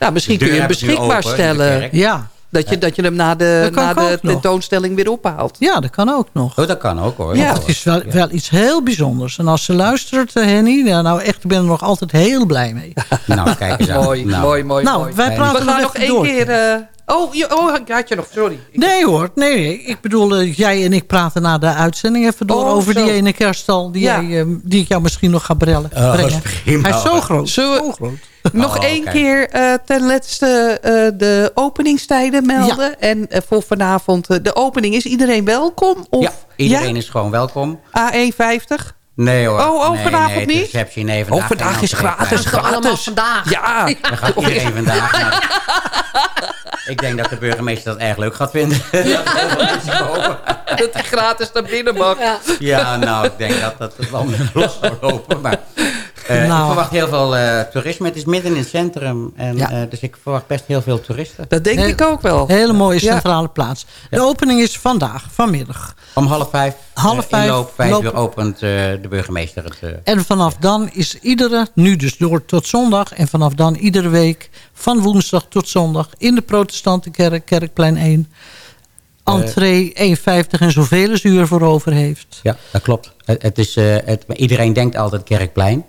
Nou, misschien De kun je hem ik beschikbaar stellen. Ja. Dat je, dat je hem na de, na ik de nog. tentoonstelling weer ophaalt. ja, dat kan ook nog. Oh, dat kan ook hoor. Ja. Het is wel, wel iets heel bijzonders. En als ze luistert, eh, Henny, ja, nou echt, ik ben er nog altijd heel blij mee. [laughs] Nou, kijk eens aan. Mooi, Nou, mooi, mooi, nou, mooi. wij praten We gaan nog één keer... eh, oh, je, oh, had je nog, sorry. Nee hoor, nee. Ik bedoel, eh, jij en ik praten na de uitzending even door Oh, over zo. die ene kerststal die, Ja. jij, eh, die ik jou misschien nog ga brellen, Oh, brengen. Hij is zo groot. Zo groot. Nog Oh, één keer eh, ten laatste eh, de openingstijden melden. En eh, voor vanavond de opening. Is iedereen welkom? Of, Ja, iedereen is gewoon welkom. A150? Nee hoor. Oh, oh, nee, vanavond nee, niet? receptie, nee, Oh, vandaag vandaag geen is gratis. entree. Allemaal Gratis. vandaag. Ja. Dan gaat iedereen vandaag naar [laughs] Ik denk dat de burgemeester dat erg leuk gaat vinden. [laughs] Dat hij gratis naar binnen mag. Ja. ja, nou, ik denk dat dat het wel [laughs] los zou lopen. Maar eh, Nou. ik verwacht heel veel eh, toerisme. Het is midden in het centrum. En, Ja. eh, dus ik verwacht best heel veel toeristen. Dat denk Nee. ik ook wel. Hele mooie Ja. centrale plaats. De opening is vandaag, vanmiddag. Om half vijf, Half vijf inloop, vijf lopen- uur opent eh, de burgemeester het... eh, En vanaf dan is iedere, nu dus door tot zondag... en vanaf dan iedere week van woensdag tot zondag... in de protestantenkerk, Kerkplein 1... entree 1,50 en zoveel als u ervoor over heeft. Ja, dat klopt. Het, het is, eh, het, iedereen denkt altijd Kerkplein.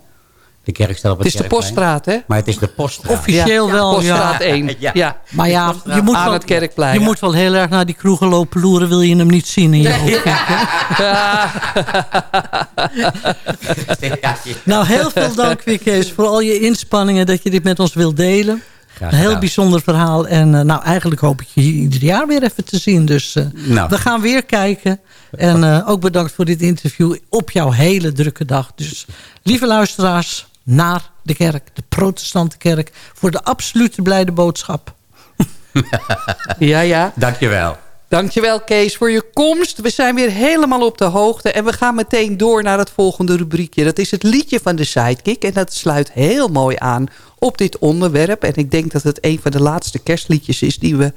De kerk staat op het, Het is de poststraat, hè? Maar het is de poststraat. Officieel Ja, wel, Poststraat ja. 1. Ja. Ja. Maar ja, je moet, aan wel, het Kerkplein. je moet wel heel erg naar die kroegen lopen loeren... wil je hem niet zien in je ogen. [laughs] Ja, Nou, heel veel dank weer Kees voor al je inspanningen... dat je dit met ons wilt delen. Een heel bijzonder verhaal. En eh, nou, eigenlijk hoop ik je hier ieder jaar weer even te zien. Dus eh, Nou. we gaan weer kijken. En eh, ook bedankt voor dit interview op jouw hele drukke dag. Dus lieve luisteraars, naar de kerk, de protestante kerk... voor de absolute blijde boodschap. [laughs] Ja, ja. Dankjewel. Dankjewel Kees voor je komst. We zijn weer helemaal op de hoogte. En we gaan meteen door naar het volgende rubriekje. Dat is het liedje van de Sidekick. En dat sluit heel mooi aan op dit onderwerp. En ik denk dat het een van de laatste kerstliedjes is... die we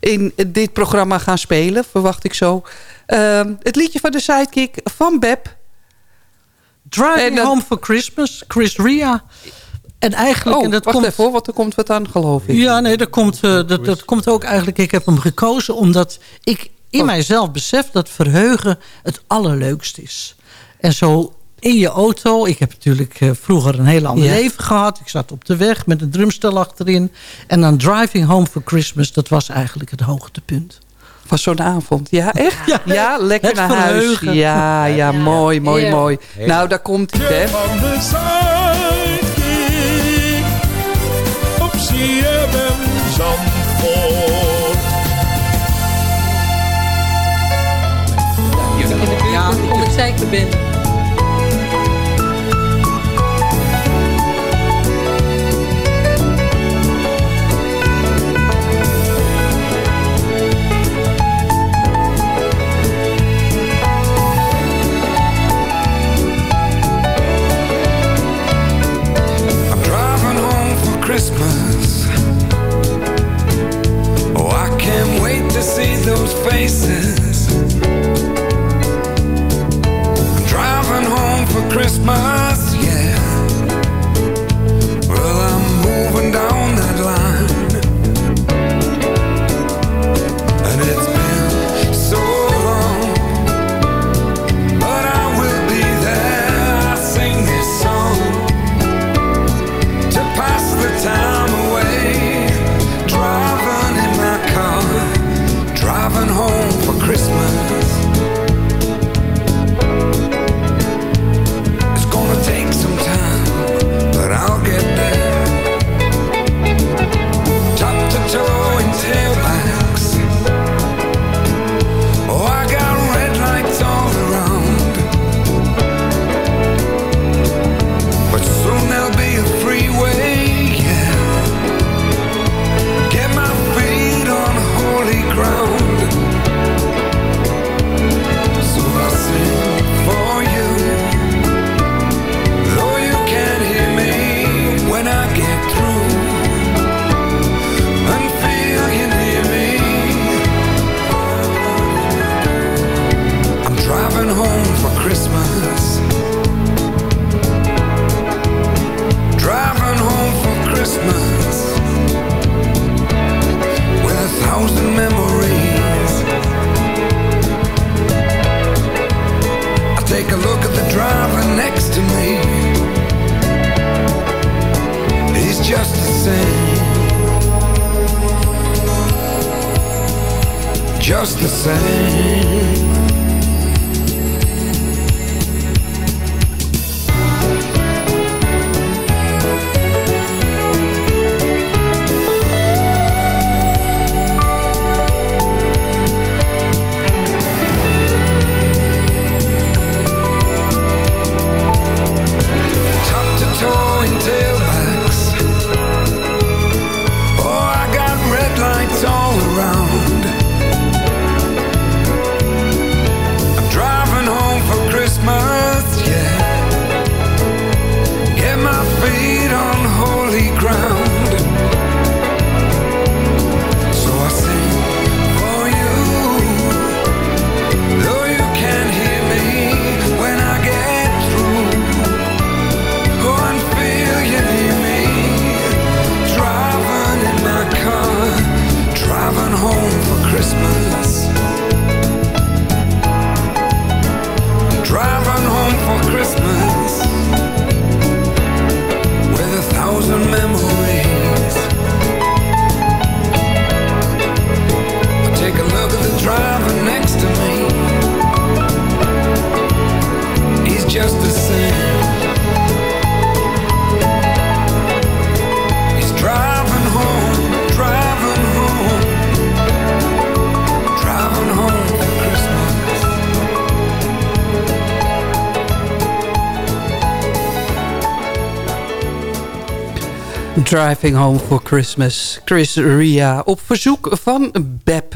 in dit programma gaan spelen. Verwacht ik zo. Ehm, het liedje van de Sidekick van Beb. Driving Home for Christmas, Chris Ria. En eigenlijk... Oh, en dat wacht komt, even hoor, want er komt wat aan geloof ik. Ja, nee, dat komt, eh, dat, dat komt ook eigenlijk... Ik heb hem gekozen omdat ik in Oh. mijzelf besef dat verheugen het allerleukst is. En zo in je auto... Ik heb natuurlijk eh, vroeger een heel ander leven gehad. Ik zat op de weg met een drumstel achterin. En dan Driving Home for Christmas, dat was eigenlijk het hoogtepunt. Van zo'n avond. Ja, echt? Ja, lekker naar huis. Ja, ja, mooi, mooi, Ja. mooi. Ja. Nou, daar komt het, hè. De op CFM Zandvoort. In de buurt kom ik zeker binnen. Just the same. Driving Home for Christmas. Chris Ria op verzoek van Beb.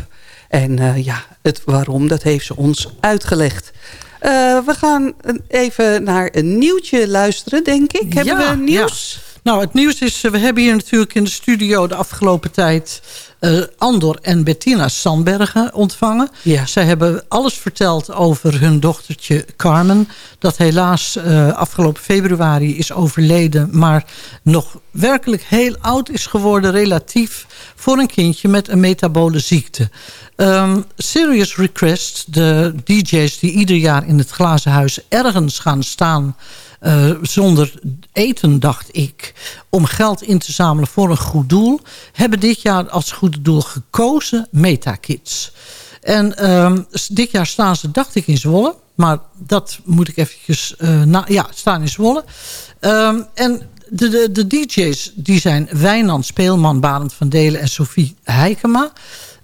En eh, ja, het waarom, dat heeft ze ons uitgelegd. Eh, we gaan even naar een nieuwtje luisteren, denk ik. Hebben Ja, we nieuws? ja. Nou, het nieuws is, eh, we hebben hier natuurlijk in de studio de afgelopen tijd... eh, Andor en Bettina Sandbergen ontvangen. Zij hebben alles verteld over hun dochtertje Carmen. Dat helaas eh, afgelopen februari is overleden... maar nog werkelijk heel oud is geworden relatief... voor een kindje met een metabole ziekte. Ehm, Serious Request, de DJ's die ieder jaar in het glazen huis ergens gaan staan... eh, zonder eten, dacht ik, om geld in te zamelen voor een goed doel... hebben dit jaar als goed doel gekozen MetaKids. En ehm, dit jaar staan ze, dacht ik, in Zwolle. Maar dat moet ik eventjes... eh, na, ja, staan in Zwolle. Ehm, en de, de, de DJ's die zijn Wijnand Speelman, Barend van Delen en Sophie Heikema.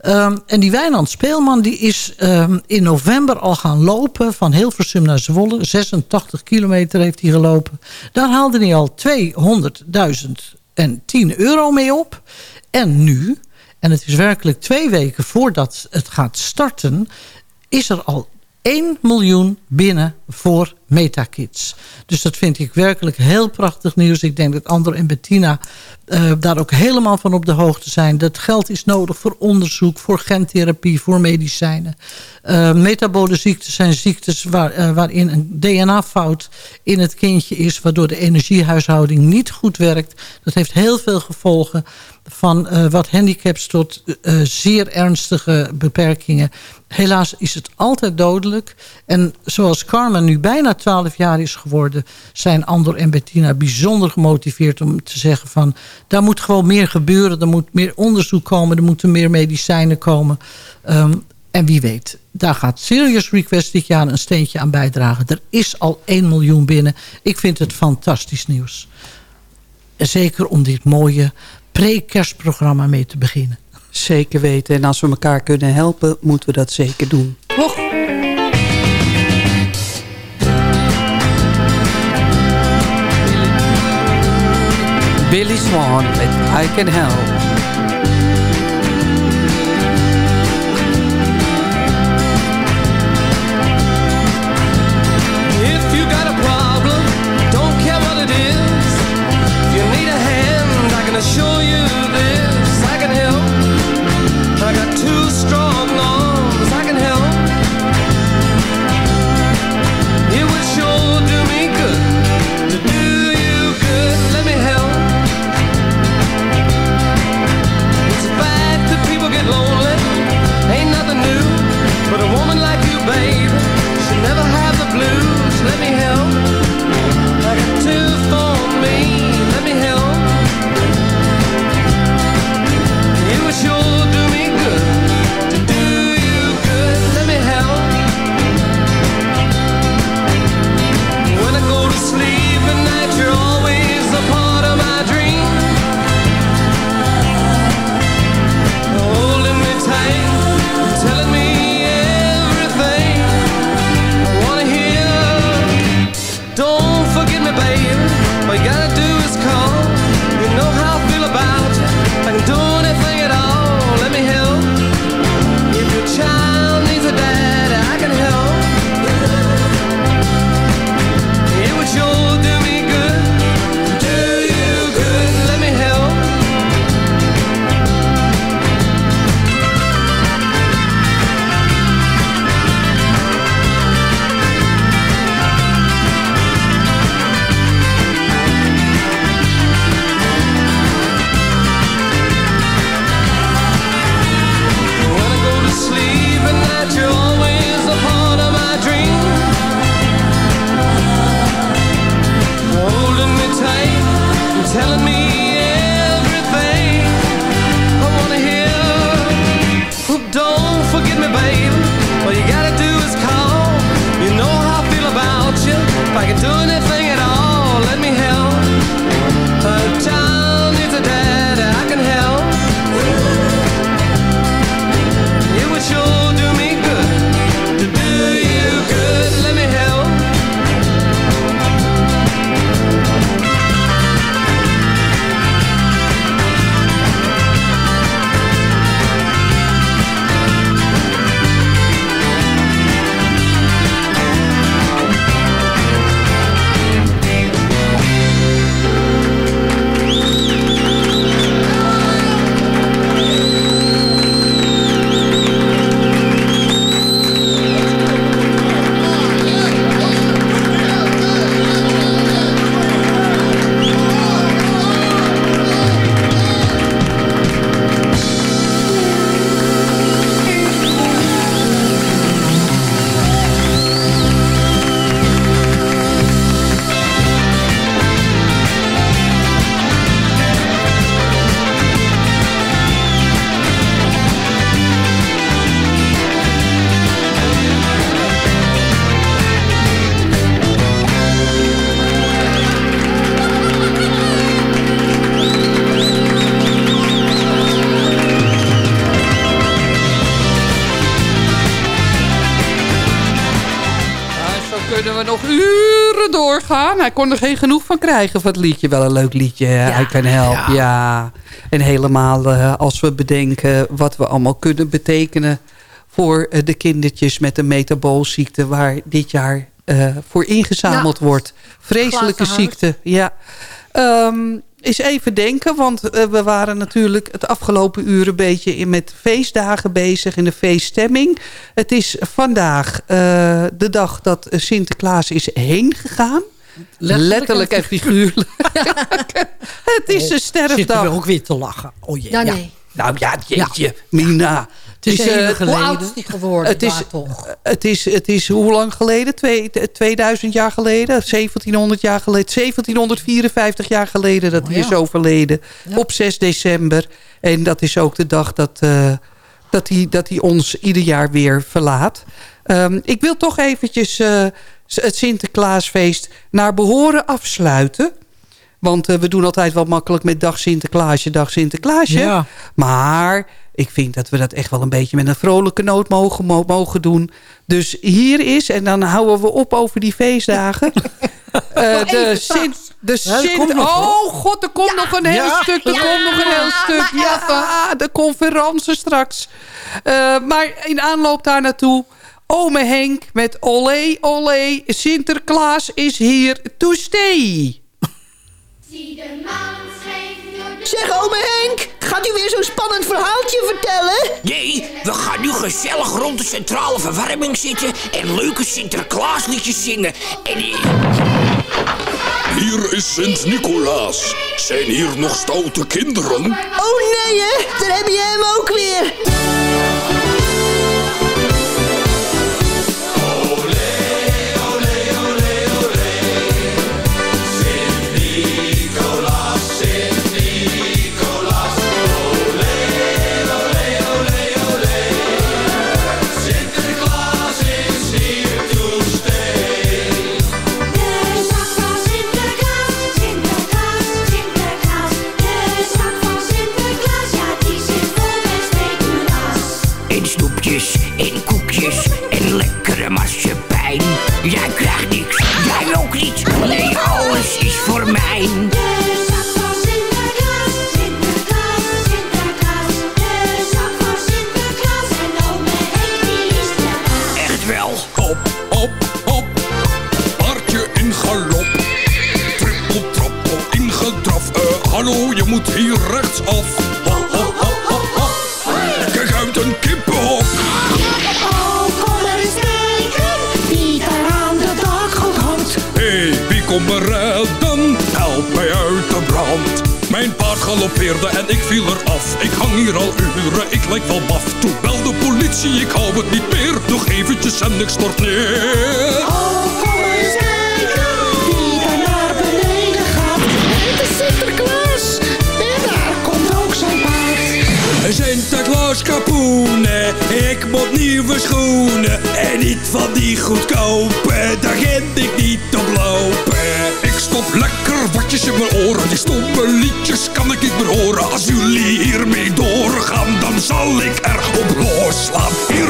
Ehm, en die Wijnand Speelman die is ehm, in november al gaan lopen van Hilversum naar Zwolle. 86 kilometer heeft hij gelopen. Daar haalde hij al 200.010 euro mee op. En nu, en het is werkelijk twee weken voordat het gaat starten... is er al 1 miljoen binnen voor MetaKids. Dus dat vind ik werkelijk heel prachtig nieuws. Ik denk dat Andor en Bettina eh, daar ook helemaal van op de hoogte zijn. Dat geld is nodig voor onderzoek, voor gentherapie, voor medicijnen. Eh, metabole ziektes zijn ziektes waar, eh, waarin een DNA-fout in het kindje is... waardoor de energiehuishouding niet goed werkt. Dat heeft heel veel gevolgen van eh, wat handicaps tot eh, zeer ernstige beperkingen. Helaas is het altijd dodelijk. En zoals Carmen nu bijna 12 jaar is geworden... zijn Andor en Bettina bijzonder gemotiveerd om te zeggen van... daar moet gewoon meer gebeuren, er moet meer onderzoek komen... er moeten meer medicijnen komen. Ehm, en wie weet, daar gaat Serious Request dit jaar een steentje aan bijdragen. Er is al 1 miljoen binnen. Ik vind het fantastisch nieuws. Zeker om dit mooie pre-kerstprogramma mee te beginnen. Zeker weten. En als we elkaar kunnen helpen, moeten we dat zeker doen. Billy Swan met I Can Help. Doorgaan. Hij kon er geen genoeg van krijgen van het liedje. Wel een leuk liedje, ja, I Can Help. Ja. En helemaal eh, als we bedenken wat we allemaal kunnen betekenen... voor eh, de kindertjes met een metaboolziekte... waar dit jaar eh, voor ingezameld Ja. wordt. Vreselijke ziekte, ja. Ehm eens even denken, want we waren natuurlijk het afgelopen uur een beetje in met feestdagen bezig, in de feeststemming. Het is vandaag de dag dat Sinterklaas is heen gegaan. Letterlijk, en figuurlijk. [laughs] het is een Zitten sterfdag. we ook weer te lachen. Oh jee. Ja, nee. Nou ja, jeetje, Mina. Het is even Hoe geleden. oud is die geworden Het is, toch? het, is, het is hoe lang geleden? Twee, 2000 jaar geleden? 1700 jaar geleden? 1754 jaar geleden dat Oh, hij ja. is overleden. Op 6 december. En dat is ook de dag dat, eh, dat, hij, dat hij ons ieder jaar weer verlaat. Ehm, ik wil toch eventjes eh, het Sinterklaasfeest naar behoren afsluiten. Want eh, we doen altijd wel makkelijk met dag Sinterklaasje, dag Sinterklaasje. Ja. Maar ik vind dat we dat echt wel een beetje met een vrolijke noot mogen, mo- mogen doen. Dus hier is, en dan houden we op over die feestdagen. [laughs] Eh, de Sint, de Ja, Sint, oh god, er komt nog een heel Ja. stuk. Er Ja. komt nog een heel stuk. Ja, de conferentie straks. Eh, maar in aanloop daar naartoe... Ome Henk met olé, olé, Sinterklaas is hier to stay. Zeg, ome Henk, gaat u weer zo'n spannend verhaaltje vertellen? Nee, we gaan nu gezellig rond de centrale verwarming zitten en leuke Sinterklaasliedjes zingen. En Hier is Sint-Nicolaas. Zijn hier nog stoute kinderen? Oh nee, hè? Daar heb je hem ook weer. Moet hier rechtsaf. Hop, hop, hop, hop, hop. Kijk uit, een kippenhok. Oh, kom er eens wie daar aan de dakgoot hangt. Hé, hey, wie komt me redden? Help mij uit de brand. Mijn paard galoppeerde en ik viel eraf. Ik hang hier al uren, ik lijk wel maf. Toen bel de politie, ik hou het niet meer. Nog eventjes en ik stort neer. Kapoenen, ik moet nieuwe schoenen. En niet van die goedkope, daar gen ik niet op lopen. Ik stop lekker watjes in mijn oren, die stomme liedjes kan ik niet meer horen. Als jullie hiermee doorgaan, dan zal ik er op loslaan. Hier,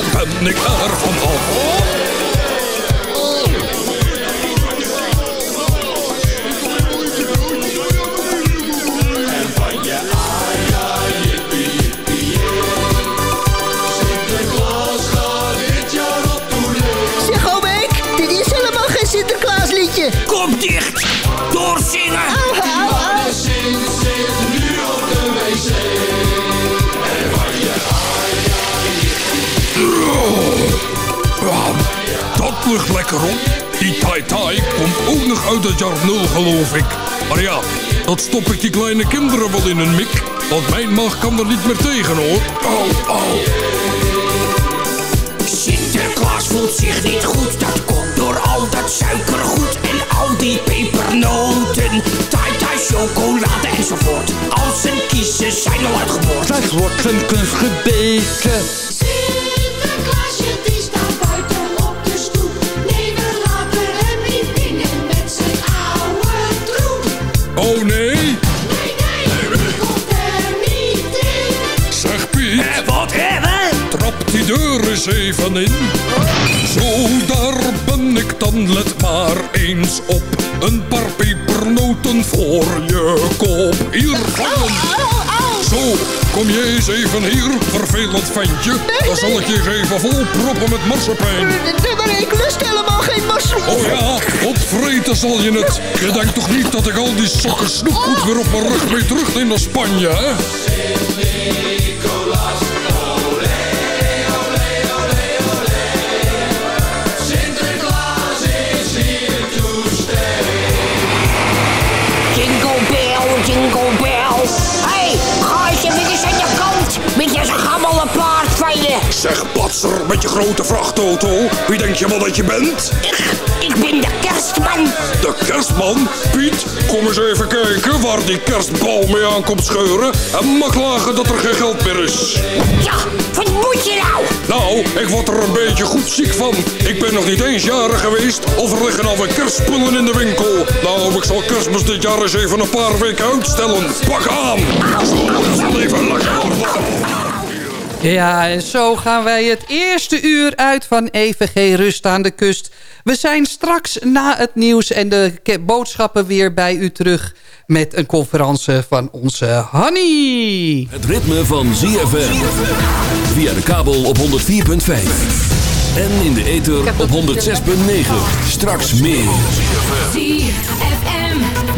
dan ben ik er vanaf. Lekker op. Die Tai Tai komt ook nog uit het jaar nul, geloof ik. Maar ja, dat stop ik die kleine kinderen wel in een mik. Want mijn maag kan er niet meer tegen hoor. Oh, oh. Sinterklaas voelt zich niet goed, dat komt door al dat suikergoed en al die pepernoten. Tai tai chocolade enzovoort. Al zijn kiezen zijn al uitgeboord. Zeg, wordt zijn kunst gebeten. Die deur eens even in. Zo, daar ben ik dan, let maar eens op. Een paar pepernoten voor je kop. Hier, vangen. Zo, kom je eens even hier, vervelend ventje. Dan zal ik je eens even vol proppen met marsepein. Maar ik lust helemaal geen marsepein. Oh ja, opvreten zal je het. Je denkt toch niet dat ik al die sokken snoepgoed weer op mijn rug mee terug neem naar Spanje, hè? Zeg, patser, met je grote vrachtauto. Wie denk je wel dat je bent? Ik ben de kerstman. De kerstman? Piet, kom eens even kijken waar die kerstbal mee aan komt scheuren. En mag klagen dat er geen geld meer is. Ja, wat moet je nou? Nou, ik word er een beetje goed ziek van. Ik ben nog niet eens jarig geweest of er liggen alweer kerstspullen in de winkel. Nou, ik zal kerstmis dit jaar eens even een paar weken uitstellen. Pak aan! Zo, even lekker worden. Ja, en zo gaan wij het eerste uur uit van EVG Rust aan de Kust. We zijn straks na het nieuws en de boodschappen weer bij u terug... met een conferentie van onze Hanny. Het ritme van ZFM. Via de kabel op 104.5. En in de ether op 106.9. Straks meer.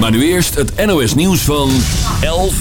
Maar nu eerst het NOS nieuws van 11